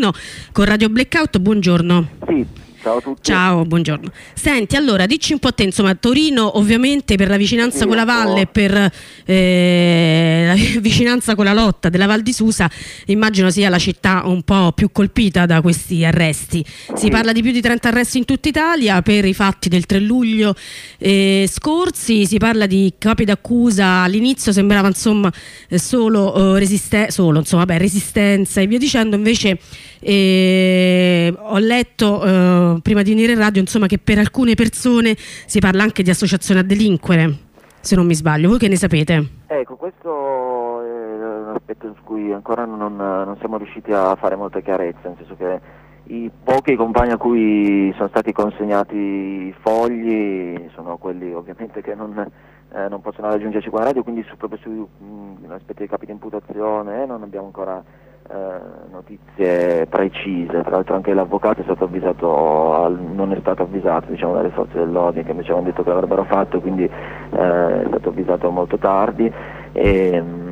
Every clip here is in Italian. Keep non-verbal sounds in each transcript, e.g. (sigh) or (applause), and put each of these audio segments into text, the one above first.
Torino con Radio Blackout. Buongiorno. Sì, Ciao a tutti. Ciao, buongiorno. Senti, allora, dici un po' te, insomma, Torino ovviamente per la vicinanza sì, con la valle, per eh, la (laughs) vicinanza con la lotta della Val di Susa, immagino sia la città un po' più colpita da questi arresti. Si sì. parla di più di 30 arresti in tutta Italia per i fatti del 3 luglio eh, scorsi, si parla di capi d'accusa, all'inizio sembrava insomma solo, eh, resiste solo insomma, beh, resistenza e via dicendo, invece eh, ho letto prima di venire in radio insomma, che per alcune persone si parla anche di associazione a delinquere, se non mi sbaglio. Voi che ne sapete? Ecco, questo è un aspetto su cui ancora non, non siamo riusciti a fare molta chiarezza, nel senso che i pochi compagni a cui sono stati consegnati i fogli sono quelli ovviamente che non, eh, non possono raggiungerci qua in radio, quindi su, proprio sull'aspetto dei capi di imputazione eh, non abbiamo ancora notizie precise, tra l'altro anche l'avvocato è stato avvisato, non è stato avvisato diciamo, dalle forze dell'ordine che invece avevano detto che l'avrebbero fatto, quindi eh, è stato avvisato molto tardi. E, mh,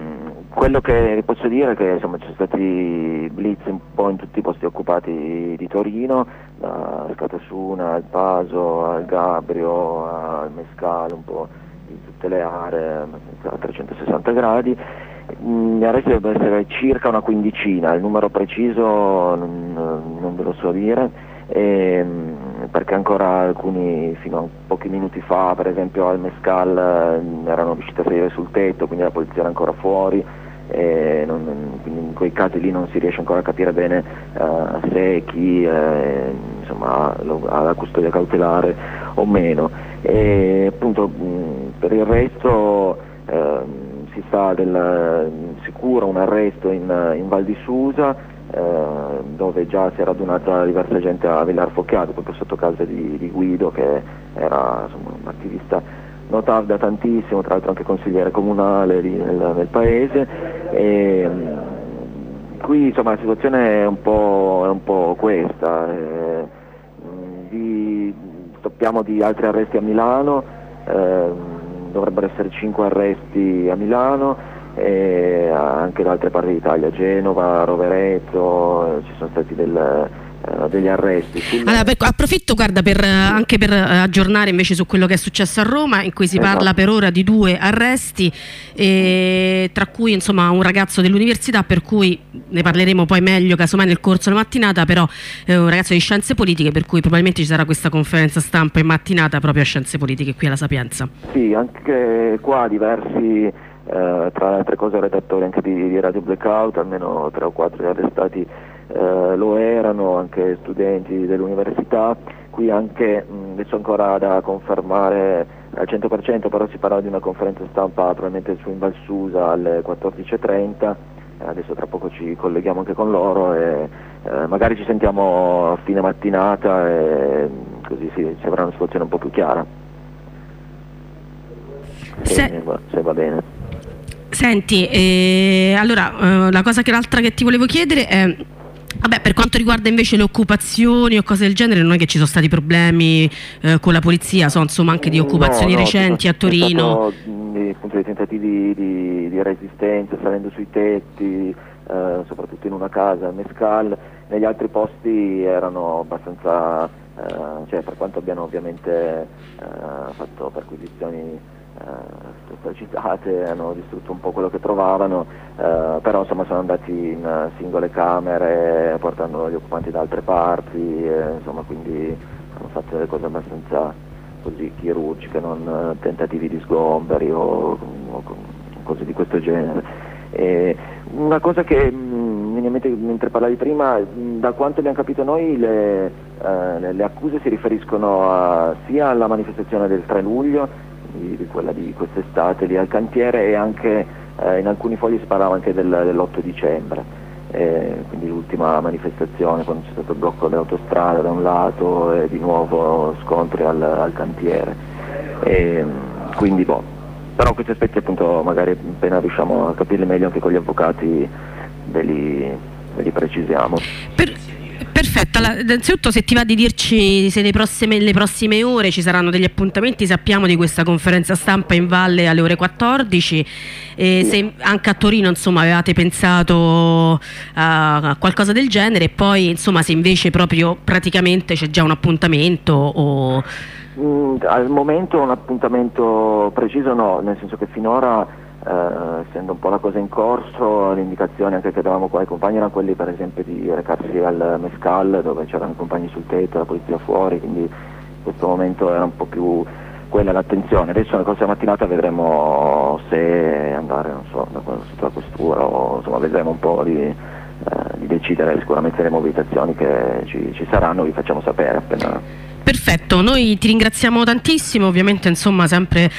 quello che posso dire è che insomma, ci sono stati blitz un po' in tutti i posti occupati di Torino, da Scatasuna al Paso, al Gabrio, al Mescale, un po' in tutte le aree a 360 gradi gli arresti dovrebbero essere circa una quindicina, il numero preciso non, ve lo so dire, ehm, perché ancora alcuni fino a pochi minuti fa, per esempio al Mescal, erano riusciti a salire sul tetto, quindi la polizia era ancora fuori. Non, quindi in quei casi lì non si riesce ancora a capire bene uh, se chi eh, insomma, ha la custodia cautelare o meno. E, appunto, mh, per il resto si sa del sicuro un arresto in, in Val di Susa eh, dove già si è radunata diversa gente a Villar Focchiato proprio sotto casa di, di Guido che era insomma, un attivista notato da tantissimo, tra l'altro anche consigliere comunale lì nel, nel paese. E, qui insomma, la situazione è un po', è un po questa. Eh, di, stoppiamo di altri arresti a Milano. Eh, dovrebbero essere 5 arresti a Milano e anche da altre parti d'Italia, Genova, Rovereto, ci sono stati del, degli arresti. Allora, per, approfitto guarda, per, anche per eh, aggiornare invece su quello che è successo a Roma, in cui si esatto. parla per ora di due arresti, eh, tra cui insomma, un ragazzo dell'università, per cui ne parleremo poi meglio casomai nel corso della mattinata, però è un ragazzo di scienze politiche, per cui probabilmente ci sarà questa conferenza stampa in mattinata proprio a scienze politiche qui alla Sapienza. Sì, anche qua diversi, eh, tra le altre cose redattori anche di, di Radio Blackout, almeno tre o quattro arrestati eh, lo erano anche studenti dell'università, qui anche adesso ancora da confermare al 100%, però si parla di una conferenza stampa probabilmente su Invalsusa alle 14.30, adesso tra poco ci colleghiamo anche con loro e eh, magari ci sentiamo a fine mattinata e così sì, ci avrà una situazione un po' più chiara. Se, se va bene. Senti, eh, allora eh, la cosa che l'altra che ti volevo chiedere è Vabbè, per quanto riguarda invece le occupazioni o cose del genere, non è che ci sono stati problemi eh, con la polizia, so insomma anche di occupazioni no, no, recenti a Torino. Sono appunto dei tentativi di, di, resistenza salendo sui tetti, eh, soprattutto in una casa a Mescal, negli altri posti erano abbastanza, eh, cioè per quanto abbiano ovviamente eh, fatto perquisizioni eh, citate, hanno distrutto un po' quello che trovavano, eh, però insomma sono andati in singole camere portando gli occupanti da altre parti, eh, insomma quindi hanno fatto delle cose abbastanza così chirurgiche, non tentativi di sgomberi o, o cose di questo genere. E una cosa che mh, mi mente mentre parlavi prima, mh, da quanto abbiamo capito noi le, eh, le accuse si riferiscono a, sia alla manifestazione del 3 luglio di, quella di quest'estate lì al cantiere e anche eh, in alcuni fogli si parlava anche del, dell'8 dicembre, eh, quindi l'ultima manifestazione quando c'è stato il blocco dell'autostrada da un lato e di nuovo scontri al, al cantiere. E, quindi boh, però questi aspetti appunto magari appena riusciamo a capirli meglio anche con gli avvocati ve li, ve li precisiamo. Per Perfetto, allora, innanzitutto se ti va di dirci se prossime, le prossime, ore ci saranno degli appuntamenti, sappiamo di questa conferenza stampa in valle alle ore 14, e se anche a Torino insomma, avevate pensato a, qualcosa del genere e poi insomma se invece proprio praticamente c'è già un appuntamento o... Mm, al momento un appuntamento preciso no, nel senso che finora eh, essendo un po' la cosa in corso, le indicazioni anche che davamo qua ai compagni erano quelli per esempio di recarsi al Mescal dove c'erano i compagni sul tetto, la polizia fuori, quindi in questo momento era un po' più quella l'attenzione. Adesso nella prossima mattinata vedremo se andare so, sotto la questura o insomma vedremo un po' di, eh, di decidere sicuramente le mobilitazioni che ci, ci saranno, vi facciamo sapere appena. Perfetto, noi ti ringraziamo tantissimo, ovviamente insomma sempre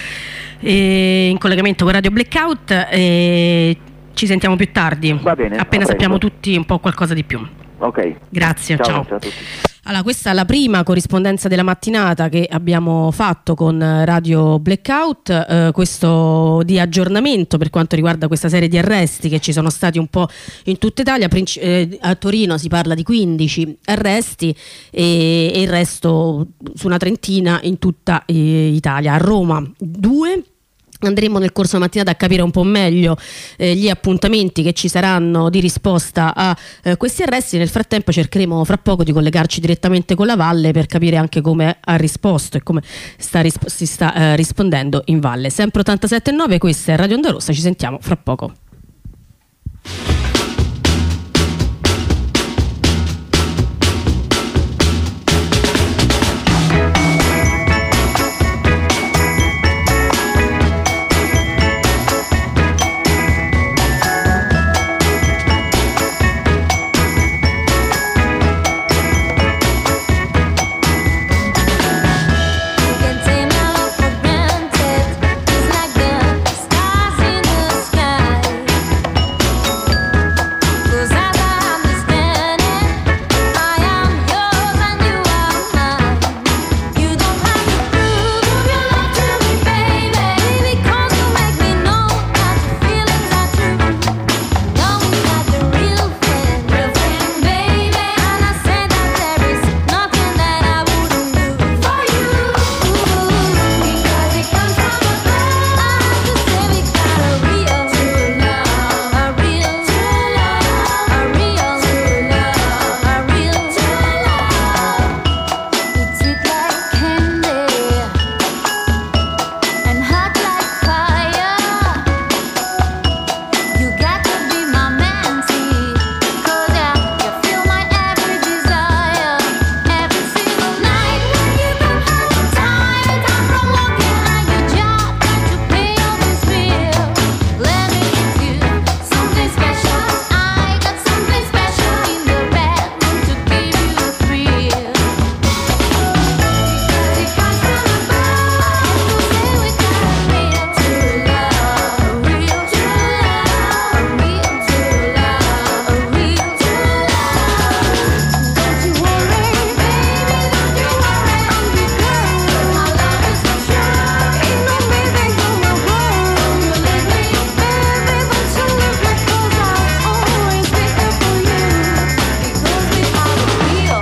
in collegamento con Radio Blackout e ci sentiamo più tardi. Va bene. Appena sappiamo tutti un po' qualcosa di più. Ok. Grazie, ciao. ciao. ciao a tutti. Allora, questa è la prima corrispondenza della mattinata che abbiamo fatto con Radio Blackout, eh, questo di aggiornamento per quanto riguarda questa serie di arresti che ci sono stati un po' in tutta Italia. Princi- eh, a Torino si parla di 15 arresti e, e il resto su una trentina in tutta eh, Italia. A Roma due Andremo nel corso della mattinata a capire un po' meglio eh, gli appuntamenti che ci saranno di risposta a eh, questi arresti. Nel frattempo cercheremo fra poco di collegarci direttamente con la Valle per capire anche come ha risposto e come sta risp- si sta eh, rispondendo in Valle. Sempre 87.9, questa è Radio Onda Rossa, ci sentiamo fra poco.